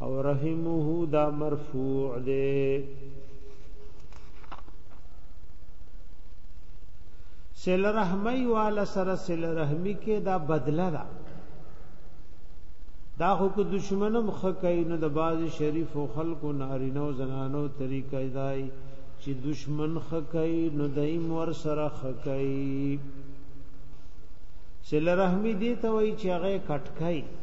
او رحمه دا مرفوع دے سل رحمی والا سره سل رحمی کې دا بدله ده دا خو که دشمنم خکای نو د باز شریف او خلکو نارینه او زنانو طریقې دای چې دشمن خکای نو دایم ور سره خکای سل رحمی دی ته وای چې هغه کټکای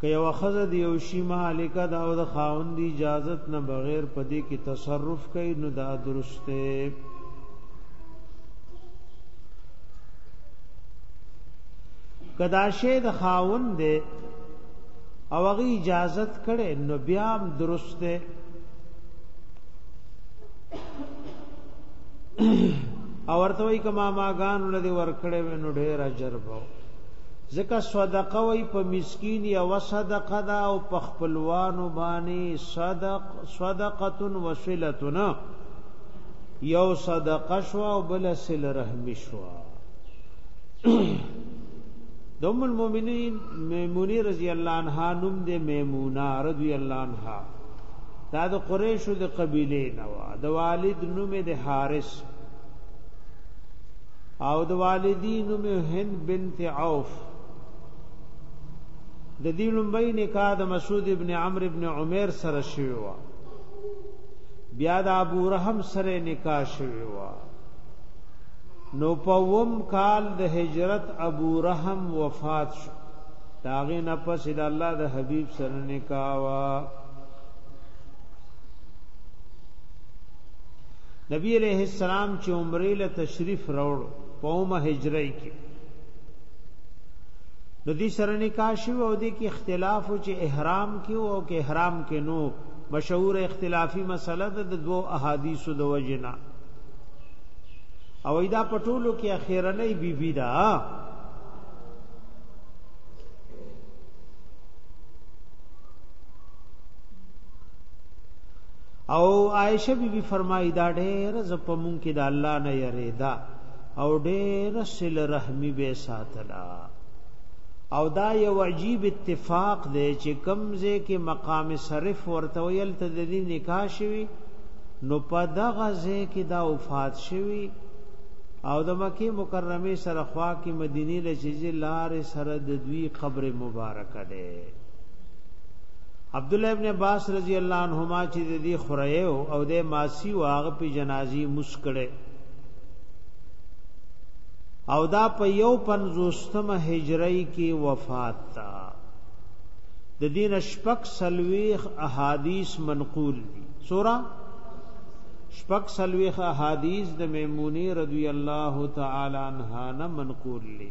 که یو خزه دی او شی مالک دا او د خاوند اجازت نه بغیر پدې کې تصرف کوي نو دا درسته کدا شی د خاوند دی او هغه اجازت کړي نو بیا هم درسته او ورته وی کما ماګان لدی ورکړې ونو ډیر اجر بو ځکه صدقه وای په مسکین یو صدقه دا او په خپلوانو باندې صدق صدقه وسلتنا یو صدقه شو او بل سل رحم شو د ام المؤمنین میمونی رضی الله عنها نوم د میمونه رضی الله عنها دا د قریشو د قبیله نه و د والد نوم د حارث او د والدی نوم هند بنت عوف د دې لومبۍ نکاح د مسعود ابن عمرو ابن عمر سره شوی و بیا د ابو رحم سره نکاح شوی و نو پوم کال د هجرت ابو رحم وفات شو داغه نه پس د الله د حبیب سره نکاح وا نبی علیہ السلام چې عمره له تشریف راوړ په اومه هجری کې د دې سره نکاح شو او د کې اختلاف او چې احرام کې او کې احرام کې نو مشهور اختلافي مسله ده د دوو احادیثو د وجنا او ایدا پټولو کې اخیرنې بیبي بی دا او عائشه بی بی فرمایي دا ډېر ز په مونږ کې د الله نه یریدا او ډېر سل رحمی به ساتلا او دا یو عجیب اتفاق دی چې کمزه کې مقام صرف ورته ویل ته د دې نکاح شوی نو په دغه ځای کې دا وفات شوی او د مکه مکرمه سره خوا کې مدینه لچې لار سره د دوی قبر مبارک ده عبد الله ابن عباس رضی الله عنهما چې د دې خړیو او د ماسی واغ په جنازي مسکړه او دا په یو پنځوستمه هجری کې وفات تا د دین شپک سلویخ احادیث منقول دي سورہ شپک سلویخ احادیث د میمونی رضی الله تعالی عنها نه منقول دي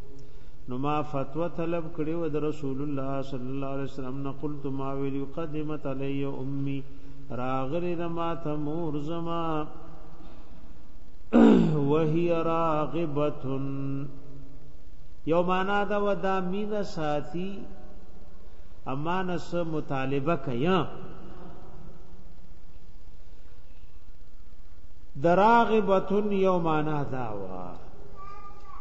نو ما فتوا طلب کړی و د رسول الله صلی الله علیه وسلم نه قلت ما ویل قدمت علی امي راغلی د ما ته مور زما وهي راغبتن یو معنا دا و دا مینا ساتي امانه سره مطالبه کیا دراغبتن یو معنا دا و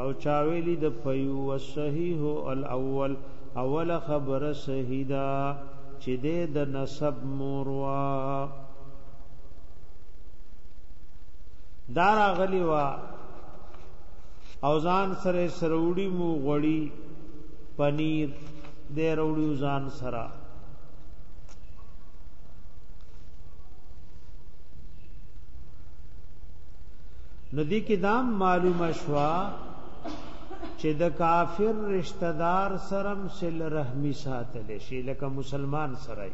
او چاویلی د فیو والصحیح الاول اول خبر صحیح دا چې د د نسب موروا دارا غلی وا او ځان سره سروړی مو غړی پنیر د روړی ځان سره نو دې کې دا معلومه شوا چې د کافر رشتہ دار سرم سل رحمی ساتل شي لکه مسلمان سره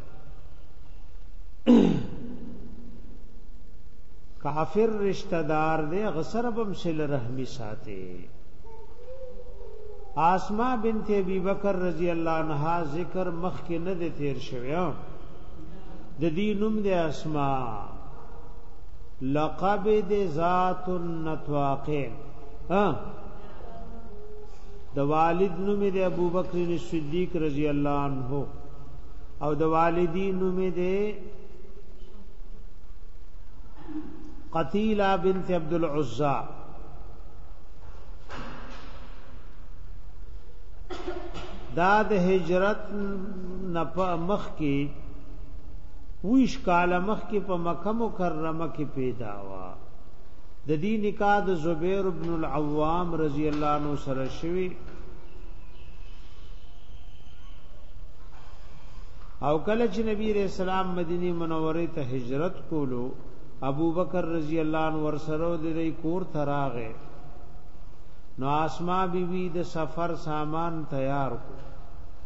کافر رشتہ دار دې غسربم سل رحمی ساتي آسما بنت ابي بکر رضی الله عنها ذکر مخ کې نه دې تیر شوی د دې نوم دې اسما لقب دې ذات النطاقین ها د والد نوم دې ابوبکر صدیق رضی الله عنه او د والدی نوم دې قتیلا بنت عبد العزى دا د هجرت نپ مخ کی ویش کال مخکې په مکه مکرمه کې پیدا وا د دې نکاح د زبیر ابن العوام رضی الله عنه سره شوی او کله چې نبی رسول الله مدینه منوره ته هجرت کولو ابو بکر رضی الله عنه ورسره د دې کور تراغه نو اسما بیوی بی د سفر سامان تیار کو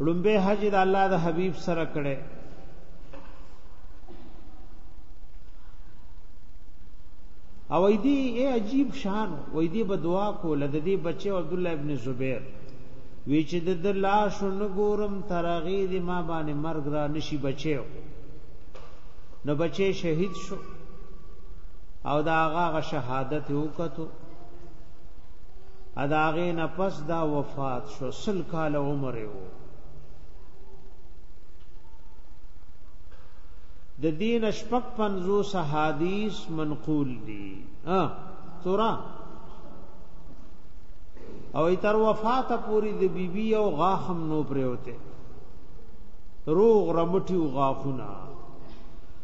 لومبه حج د الله د حبيب سره کړي او وای دی ای عجیب شان وای دی به دعا کوله د دې بچي عبد الله ابن زبیر وی چې د لاش نګورم ترغی دی ما باندې مرګ را نشي بچیو نو بچي شهید شو او دا هغه شهادت وکړو ادا غې نه پس دا وفات شو سل کال عمر وو د دین شپک 50 حدیث منقول دي ها تورا او تر وفات پوری د بیبي بی او غاخم نو پریوته روغ رمټیو غاخونه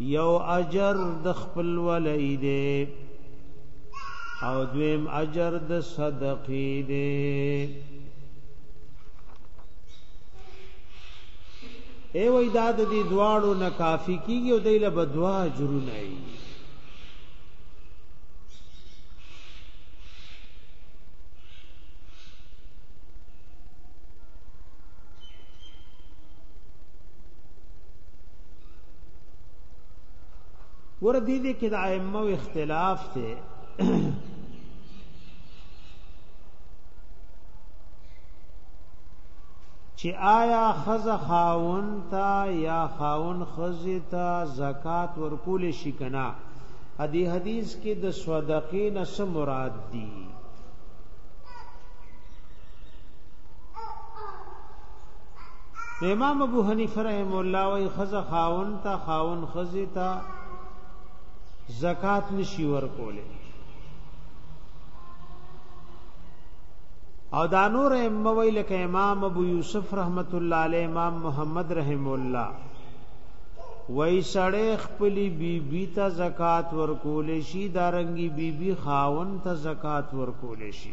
یو اجر د خپل ولای دی او دویم اجر د صدقې دی ای وای دا د دې دواړو نه کافی کیږي او دایله بدوا اجرونه ای ور دي دي کې د ائمه اختلاف ته چې آیا خز خاون تا یا خاون خزی تا زکات ورکول شي کنا ادي حدیث کې د صدقې نس مراد دي امام ابو حنیفه رحم الله وی خزه خاون تا خاون خزه تا زکات نشي ورکوله او دا نور ائمه وی لکه امام ابو یوسف رحمت الله علیه امام محمد رحم الله وای سړی خپل بیبي بی ته زکات ورکول شي دارنګي بیبي بی خاون ته زکات ورکول شي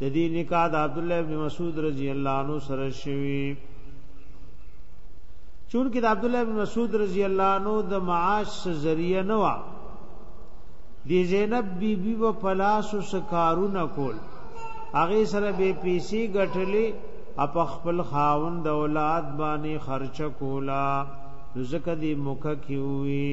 د دې نکاح د عبد الله ابن مسعود رضی الله عنه سره شوی چون کې د عبد الله ابن مسعود رضی الله عنه د معاش ذریعہ نه و دی زینب بی بی و پلاس او سکارونه کول هغه سره به پیسې ګټلې اپ خپل خاوند د اولاد باندې خرچ کولا ځکه دی مخه کیوي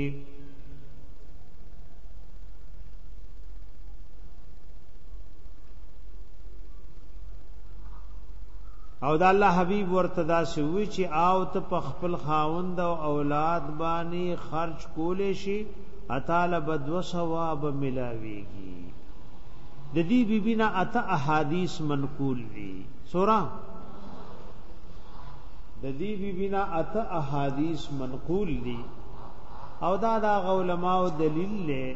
او دا الله حبیب ورته دا سوي چې آو ته په خپل خاوند او اولاد باندې خرج کول شي اتاله بد وسواب ملاويږي د دې بیبي نه اته احادیث منقول دي سورا د دې بیبي نه اته احادیث منقول دي او دا دا علماء دلیل له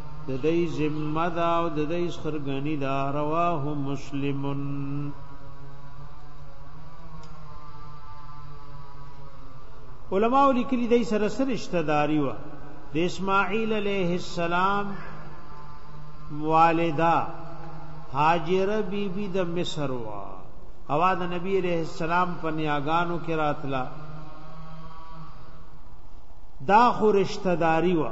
د دې ذمہ دا او د دې سرګنی دا رواه مسلمن علماء لیکلي دای سره سره رشتہ داری و د اسماعیل علیه السلام والدا هاجره بی بی د مصر وا او د نبی علیہ السلام په نیاګانو کې راتلا دا خو رشتہ داری وا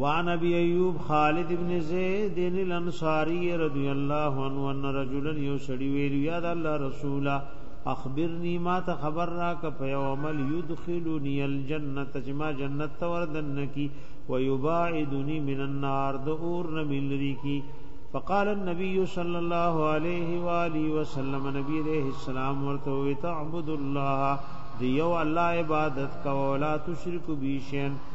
وعن ابي ايوب خالد ابن زيد الانصاري رضي الله عنه ان رجلا يسري ويل يا الله رسولا اخبرني ما ته خبر را ک په عمل يدخلني الجنه چې ما جنت ته وردن کی ويباعدني من النار د اور نه ملري کی فقال النبي صلى الله عليه واله وسلم نبي عليه السلام ورته وي تعبد الله دی یو الله عبادت کولا تشرک بی شین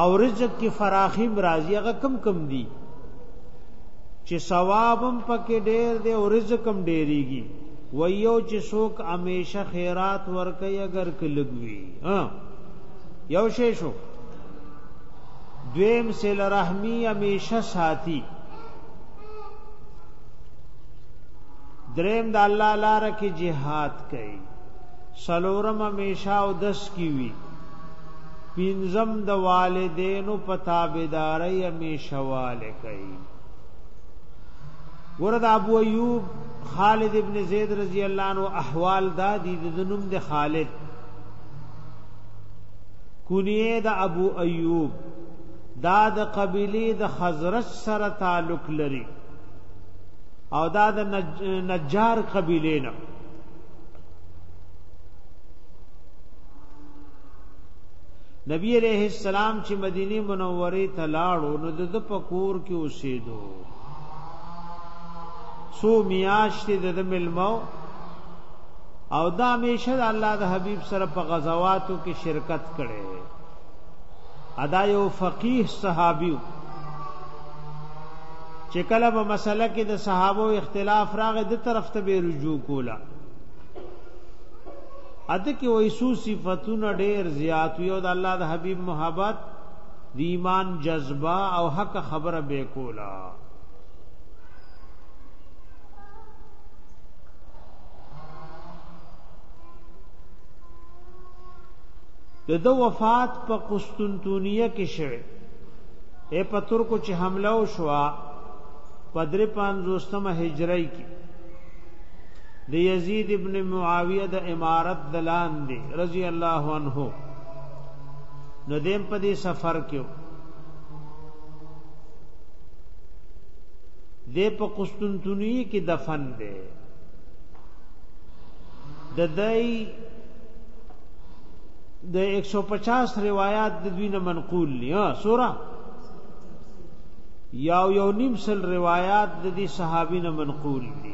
او رزق کی فراخی برازی هغه کم کم دی چې ثوابم پکې ډېر دی او رزق هم ډېریږي و یو چې څوک همیشه خیرات ورکي اگر کلګوي ها یو شی شو دویم سل رحمی همیشه ساتي دریم د الله لپاره کې jihad کوي سلورم همیشه او دس کی وی پنځم د والدینو په تابعداري همیشواله کوي ورته ابو ایوب خالد ابن زید رضی الله عنه احوال دا دي د نوم د خالد کونیه د ابو ایوب دا د قبیله د خزرج سره تعلق لري او دا د نجار قبیله نه نبی علیہ السلام چې مدینه منوره ته لاړو نو د پکور کې اوسېدو سو میاشتې د ملمو او دا همیشه د الله د حبیب سره په غزواتو کې شرکت کړي ادا یو فقيه صحابي چې کله په مسله کې د صحابه اختلاف راغی د طرف ته به رجوع کوله اته کې وای سو صفاتونه ډېر زیات یو د الله د حبیب محبت د ایمان جذبه او حق خبره به کولا د د وفات په قسطنطنیه کې شوه اے په ترکو چې حمله وشوه په 350 هجری کې د یزید ابن معاویه د امارت دلان دی رضی الله عنه نو دیم په دې سفر کې د په قسطنطنیه کې دفن دی د دای د 150 روایت د دوی نه منقول دي ها سورہ یاو یو نیم سل روایت د دې صحابین منقول دي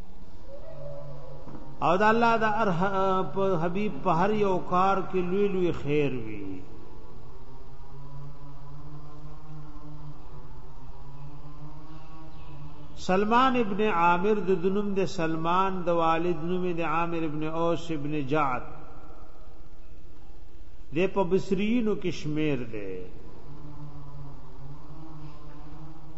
او د الله د حبيب په هر یو کار کې لوی لوی خیر وي سلمان ابن عامر د دنوم د سلمان د والد نوم د عامر ابن اوس ابن جعد د په بصرینو کشمیر دی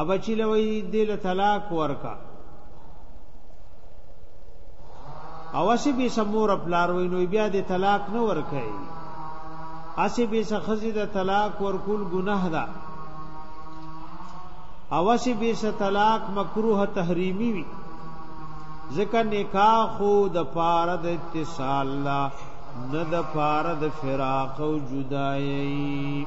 ابا چې لوي دل طلاق ورکا او اسی به سمور پلار وای نو بیا د طلاق نه ورکای اسی به سخزی د طلاق ورکول ګناه ده او اسی به س طلاق مکروه تحریمی وی ځکه نکاح خو د پاره د اتصال لا نه د پاره د فراق او جدایي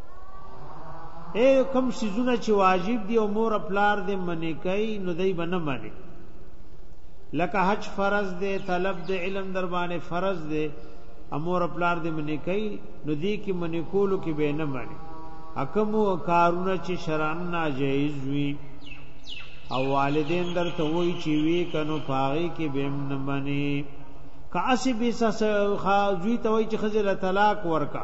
اے کم سيزونه چې واجب دي او مور پلار دې منې کوي نو دای بنه منې لکه حج فرض دې طلب دې علم در باندې فرض دې امور پلار دې منې کوي نو دې کې منې کولو کې به نه منې حکم او کارونه چې شرعاً ناجایز وي او والدین در ته وای چې وی کنو پاغي کې بهم نه منی کاسی بیسا خاجوی ته وای چې خزل طلاق ورکا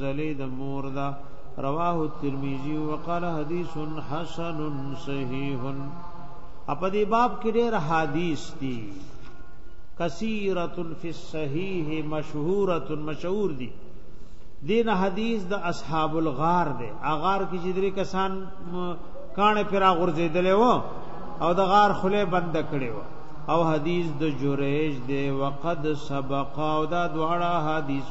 زلی د مور دا رواه الترمذی وقال حدیث حسن صحیح په دې باب کې ډېر حدیث دي کثیرۃ فی الصحیح مشهورۃ مشهور دي دین حدیث د اصحاب الغار دی اغار کې چې درې کسان کانه پر غورځیدل و او د غار خله بند کړي و او حدیث د جوریج دی وقد سبق او دا دواړه حدیث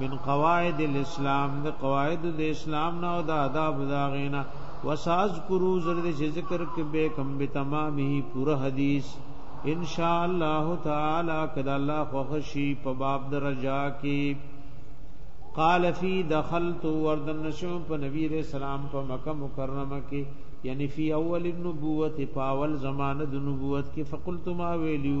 من قواعد الاسلام د قواعد د اسلام نه او د آداب دا غینا وساز کرو زرد چې ذکر کې به کم به تمامه پوره حدیث ان شاء الله تعالی کدا الله خوشی په باب درجا کې قال فی دخلت وردن شو په نبی رسول سلام په مکه مکرمه کې یعنی فی اول النبوت پاول زمانه د نبوت کې فقلت ما ویلو